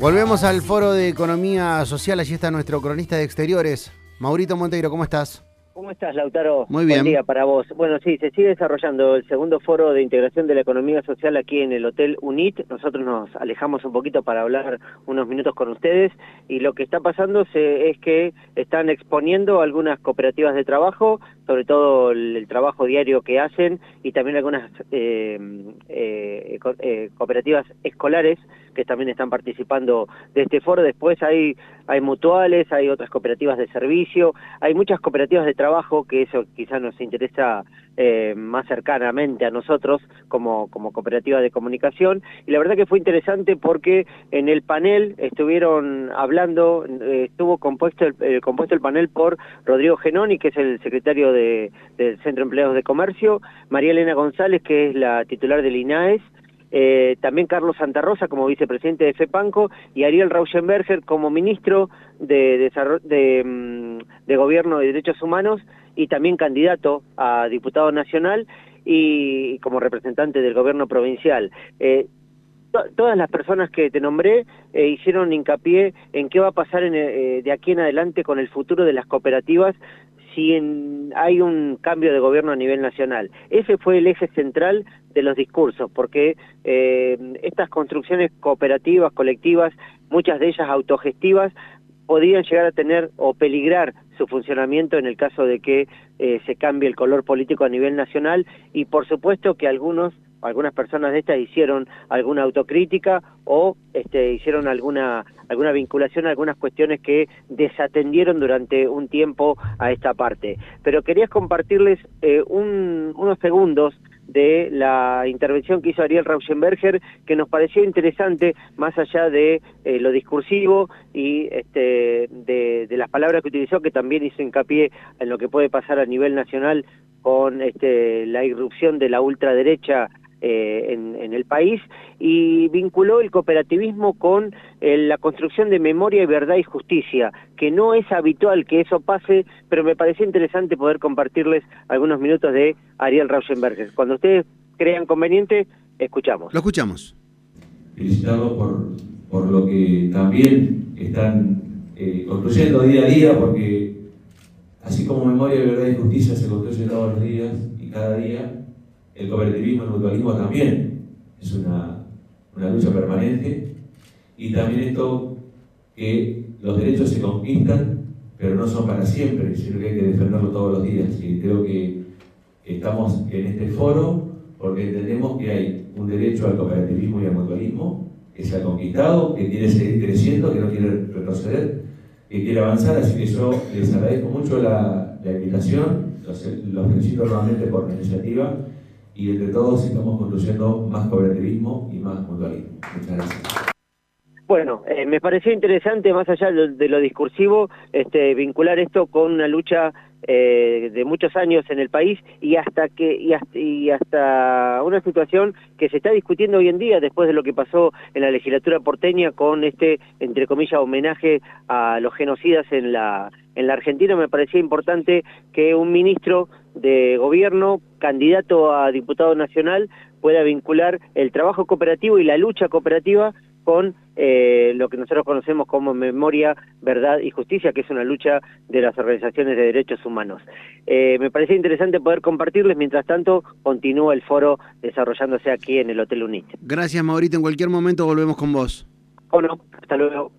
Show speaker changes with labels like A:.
A: Volvemos al foro de economía social. Allí está nuestro cronista de exteriores, Maurito Monteiro. ¿Cómo estás?
B: ¿Cómo estás, Lautaro?
A: Muy bien.
B: Buen día para vos. Bueno, sí, se sigue desarrollando el segundo foro de integración de la economía social aquí en el Hotel UNIT. Nosotros nos alejamos un poquito para hablar unos minutos con ustedes y lo que está pasando es que están exponiendo algunas cooperativas de trabajo, sobre todo el, trabajo diario que hacen y también algunas eh, eh, eh, cooperativas escolares que también están participando de este foro. Después hay, hay mutuales, hay otras cooperativas de servicio, hay muchas cooperativas de trabajo, que eso quizás nos interesa más cercanamente a nosotros como, como cooperativa de comunicación. Y la verdad que fue interesante porque en el panel estuvieron hablando, estuvo compuesto el, compuesto el panel por Rodrigo Genoni, que es el secretario de, del Centro de Empleados de Comercio, María Elena González, que es la titular del INAES, eh, también Carlos Santa Rosa como vicepresidente de FEPANCO y Ariel Rauschenberger como ministro de, de, mm, de, Gobierno de Derechos Humanos y también candidato a diputado nacional y como representante del gobierno provincial. Eh, todas las personas que te nombré eh, hicieron hincapié en qué va a pasar de aquí en adelante con el futuro de las cooperativas si hay un cambio de gobierno a nivel nacional. Ese fue el eje central de los discursos, porque eh, estas construcciones cooperativas, colectivas, muchas de ellas autogestivas, podrían llegar a tener o peligrar su funcionamiento en el caso de que eh, se cambie el color político a nivel nacional y por supuesto que algunos algunas personas de estas hicieron alguna autocrítica o este, hicieron alguna alguna vinculación a algunas cuestiones que desatendieron durante un tiempo a esta parte. Pero quería compartirles eh, unos segundos de la intervención que hizo Ariel Rauschenberger, que nos pareció interesante, más allá de eh, lo discursivo y este, de, las palabras que utilizó, que también hizo hincapié en lo que puede pasar a nivel nacional con este, la irrupción de la ultraderecha eh, en, el país y vinculó el cooperativismo con eh, la construcción de memoria y verdad y justicia, que no es habitual que eso pase, pero me pareció interesante poder compartirles algunos minutos de Ariel Rauschenberger. Cuando ustedes crean conveniente, escuchamos.
A: Lo escuchamos.
C: Felicitarlos por, por lo que también están eh, construyendo día a día, porque así como memoria, verdad y justicia se construye todos los días y cada día, el cooperativismo, el mutualismo también es una, una lucha permanente y también esto que los derechos se conquistan, pero no son para siempre, sino que hay que defenderlo todos los días. Y creo que estamos en este foro porque entendemos que hay un derecho al cooperativismo y al mutualismo que se ha conquistado, que quiere seguir creciendo, que no quiere retroceder, que quiere avanzar. Así que yo les agradezco mucho la, la invitación, los, los felicito nuevamente por la iniciativa y entre todos estamos construyendo más cooperativismo y más mutualismo. Muchas gracias.
B: Bueno, eh, me pareció interesante, más allá de, lo discursivo, este, vincular esto con una lucha eh, de muchos años en el país y hasta que y hasta, y hasta, una situación que se está discutiendo hoy en día después de lo que pasó en la legislatura porteña con este entre comillas homenaje a los genocidas en la en la Argentina. Me parecía importante que un ministro de gobierno, candidato a diputado nacional, pueda vincular el trabajo cooperativo y la lucha cooperativa con eh, lo que nosotros conocemos como memoria, verdad y justicia, que es una lucha de las organizaciones de derechos humanos. Eh, me parecía interesante poder compartirles, mientras tanto continúa el foro desarrollándose aquí en el Hotel UNIT.
A: Gracias Maurito, en cualquier momento volvemos con vos.
B: O no, hasta luego.